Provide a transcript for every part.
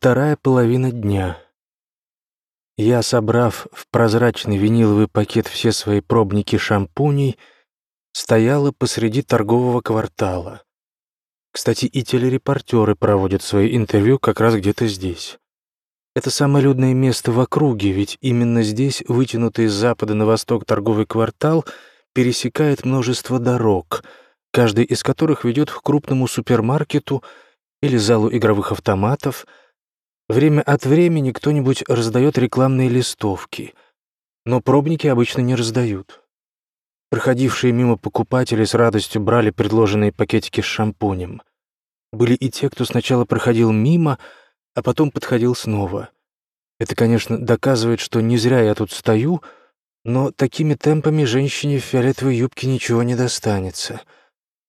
Вторая половина дня. Я, собрав в прозрачный виниловый пакет все свои пробники шампуней, стояла посреди торгового квартала. Кстати, и телерепортеры проводят свои интервью как раз где-то здесь. Это самое людное место в округе, ведь именно здесь, вытянутый с запада на восток торговый квартал, пересекает множество дорог, каждый из которых ведет к крупному супермаркету или залу игровых автоматов. Время от времени кто-нибудь раздает рекламные листовки, но пробники обычно не раздают. Проходившие мимо покупатели с радостью брали предложенные пакетики с шампунем. Были и те, кто сначала проходил мимо, а потом подходил снова. Это, конечно, доказывает, что не зря я тут стою, но такими темпами женщине в фиолетовой юбке ничего не достанется.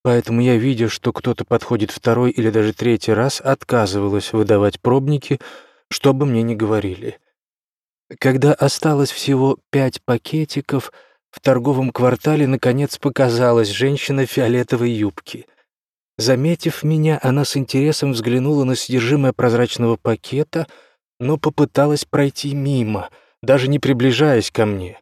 Поэтому я, видя, что кто-то подходит второй или даже третий раз, отказывалась выдавать пробники, что бы мне ни говорили. Когда осталось всего пять пакетиков — в торговом квартале, наконец, показалась женщина в фиолетовой юбке. Заметив меня, она с интересом взглянула на содержимое прозрачного пакета, но попыталась пройти мимо, даже не приближаясь ко мне.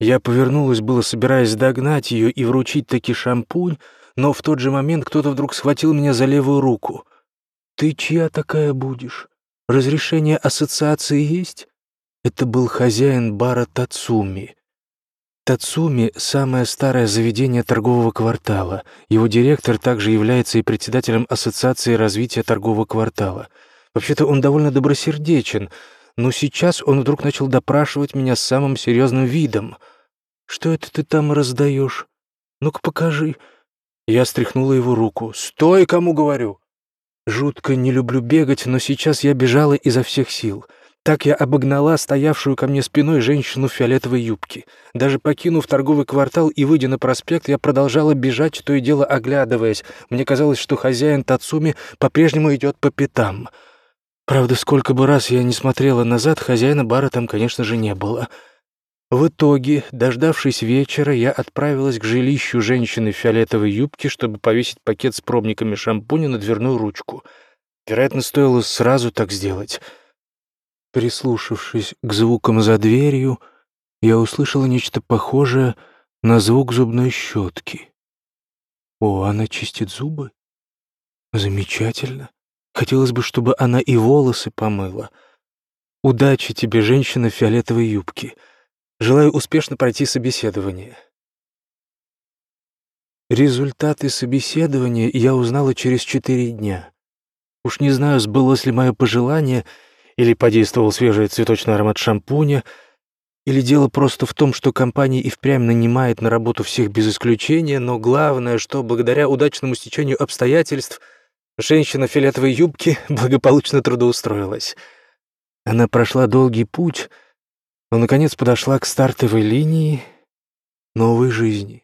Я повернулась, было собираясь догнать ее и вручить таки шампунь, но в тот же момент кто-то вдруг схватил меня за левую руку. «Ты чья такая будешь? Разрешение ассоциации есть?» Это был хозяин бара Тацуми. Тацуми — самое старое заведение торгового квартала. Его директор также является и председателем Ассоциации развития торгового квартала. Вообще-то он довольно добросердечен, но сейчас он вдруг начал допрашивать меня с самым серьезным видом. «Что это ты там раздаешь? Ну-ка покажи». Я стряхнула его руку. «Стой, кому говорю!» Жутко не люблю бегать, но сейчас я бежала изо всех сил — так я обогнала стоявшую ко мне спиной женщину в фиолетовой юбке. Даже покинув торговый квартал и выйдя на проспект, я продолжала бежать, то и дело оглядываясь. Мне казалось, что хозяин Тацуми по-прежнему идет по пятам. Правда, сколько бы раз я не смотрела назад, хозяина бара там, конечно же, не было. В итоге, дождавшись вечера, я отправилась к жилищу женщины в фиолетовой юбке, чтобы повесить пакет с пробниками шампуня на дверную ручку. Вероятно, стоило сразу так сделать — Прислушавшись к звукам за дверью, я услышала нечто похожее на звук зубной щетки. О, она чистит зубы? Замечательно. Хотелось бы, чтобы она и волосы помыла. Удачи тебе, женщина в фиолетовой юбке. Желаю успешно пройти собеседование. Результаты собеседования я узнала через четыре дня. Уж не знаю, сбылось ли мое пожелание — или подействовал свежий цветочный аромат шампуня, или дело просто в том, что компания и впрямь нанимает на работу всех без исключения, но главное, что благодаря удачному стечению обстоятельств женщина в фиолетовой юбке благополучно трудоустроилась. Она прошла долгий путь, но, наконец, подошла к стартовой линии новой жизни.